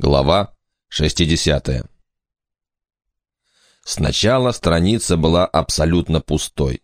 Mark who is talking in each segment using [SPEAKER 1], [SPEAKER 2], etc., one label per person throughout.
[SPEAKER 1] Глава 60. Сначала страница была абсолютно пустой.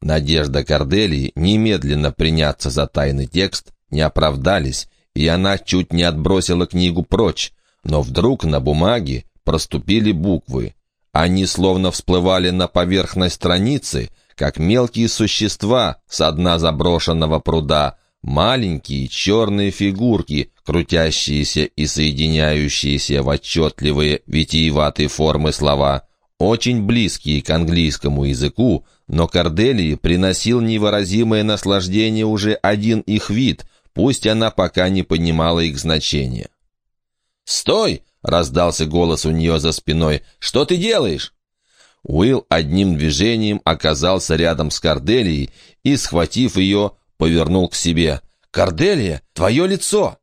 [SPEAKER 1] Надежда Корделии немедленно приняться за тайный текст не оправдались, и она чуть не отбросила книгу прочь, но вдруг на бумаге проступили буквы. Они словно всплывали на поверхность страницы, как мелкие существа с дна заброшенного пруда, маленькие черные фигурки, крутящиеся и соединяющиеся в отчетливые витиеватые формы слова, очень близкие к английскому языку, но Корделии приносил невыразимое наслаждение уже один их вид, пусть она пока не понимала их значения. «Стой!» — раздался голос у нее за спиной. «Что ты делаешь?» Уилл одним движением оказался рядом с Корделией и, схватив ее, повернул к себе. «Корделия, твое лицо!»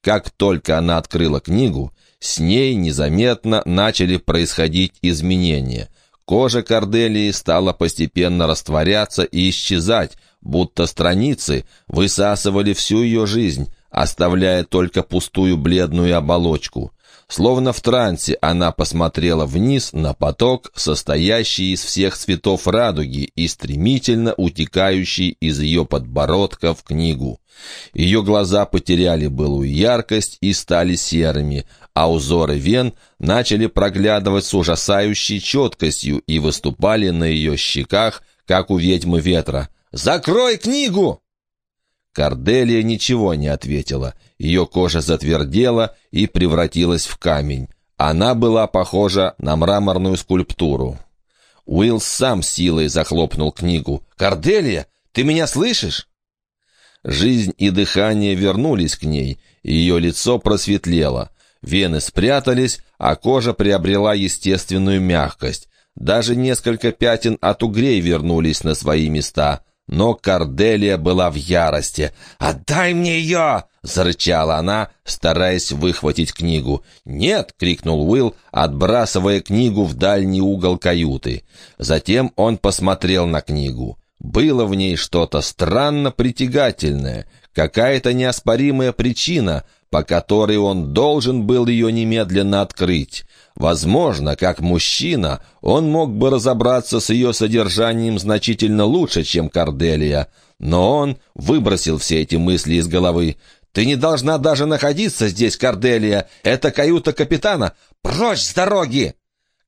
[SPEAKER 1] Как только она открыла книгу, с ней незаметно начали происходить изменения. Кожа Корделии стала постепенно растворяться и исчезать, будто страницы высасывали всю ее жизнь, оставляя только пустую бледную оболочку. Словно в трансе она посмотрела вниз на поток, состоящий из всех цветов радуги и стремительно утекающий из ее подбородка в книгу. Ее глаза потеряли былую яркость и стали серыми, а узоры вен начали проглядывать с ужасающей четкостью и выступали на ее щеках, как у ведьмы ветра. «Закрой книгу!» Корделия ничего не ответила. Ее кожа затвердела и превратилась в камень. Она была похожа на мраморную скульптуру. Уилл сам силой захлопнул книгу. «Корделия, ты меня слышишь?» Жизнь и дыхание вернулись к ней, и ее лицо просветлело. Вены спрятались, а кожа приобрела естественную мягкость. Даже несколько пятен от угрей вернулись на свои места. Но Корделия была в ярости. «Отдай мне ее!» — зарычала она, стараясь выхватить книгу. «Нет!» — крикнул Уилл, отбрасывая книгу в дальний угол каюты. Затем он посмотрел на книгу. Было в ней что-то странно притягательное, какая-то неоспоримая причина, по которой он должен был ее немедленно открыть. Возможно, как мужчина, он мог бы разобраться с ее содержанием значительно лучше, чем Корделия, но он выбросил все эти мысли из головы. «Ты не должна даже находиться здесь, Корделия! Это каюта капитана! Прочь с дороги!»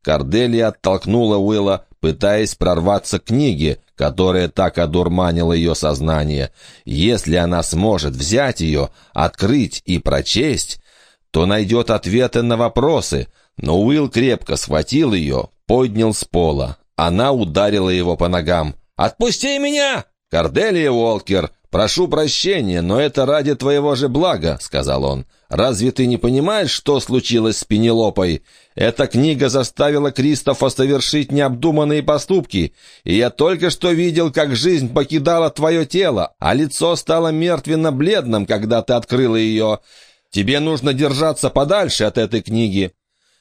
[SPEAKER 1] Корделия оттолкнула Уилла, пытаясь прорваться к книге, которая так одурманила ее сознание. Если она сможет взять ее, открыть и прочесть, то найдет ответы на вопросы, но Уилл крепко схватил ее, поднял с пола. Она ударила его по ногам. «Отпусти меня!» «Корделия Уолкер, прошу прощения, но это ради твоего же блага», — сказал он. «Разве ты не понимаешь, что случилось с Пенелопой? Эта книга заставила Кристофа совершить необдуманные поступки, и я только что видел, как жизнь покидала твое тело, а лицо стало мертвенно-бледным, когда ты открыла ее. Тебе нужно держаться подальше от этой книги.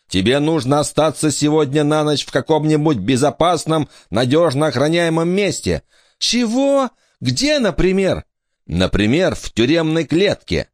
[SPEAKER 1] Тебе нужно остаться сегодня на ночь в каком-нибудь безопасном, надежно охраняемом месте. Чего? Где, например? Например, в тюремной клетке.